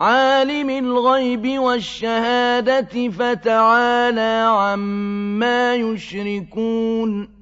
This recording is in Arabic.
عالم الغيب والشهادة فتعالى عما يشركون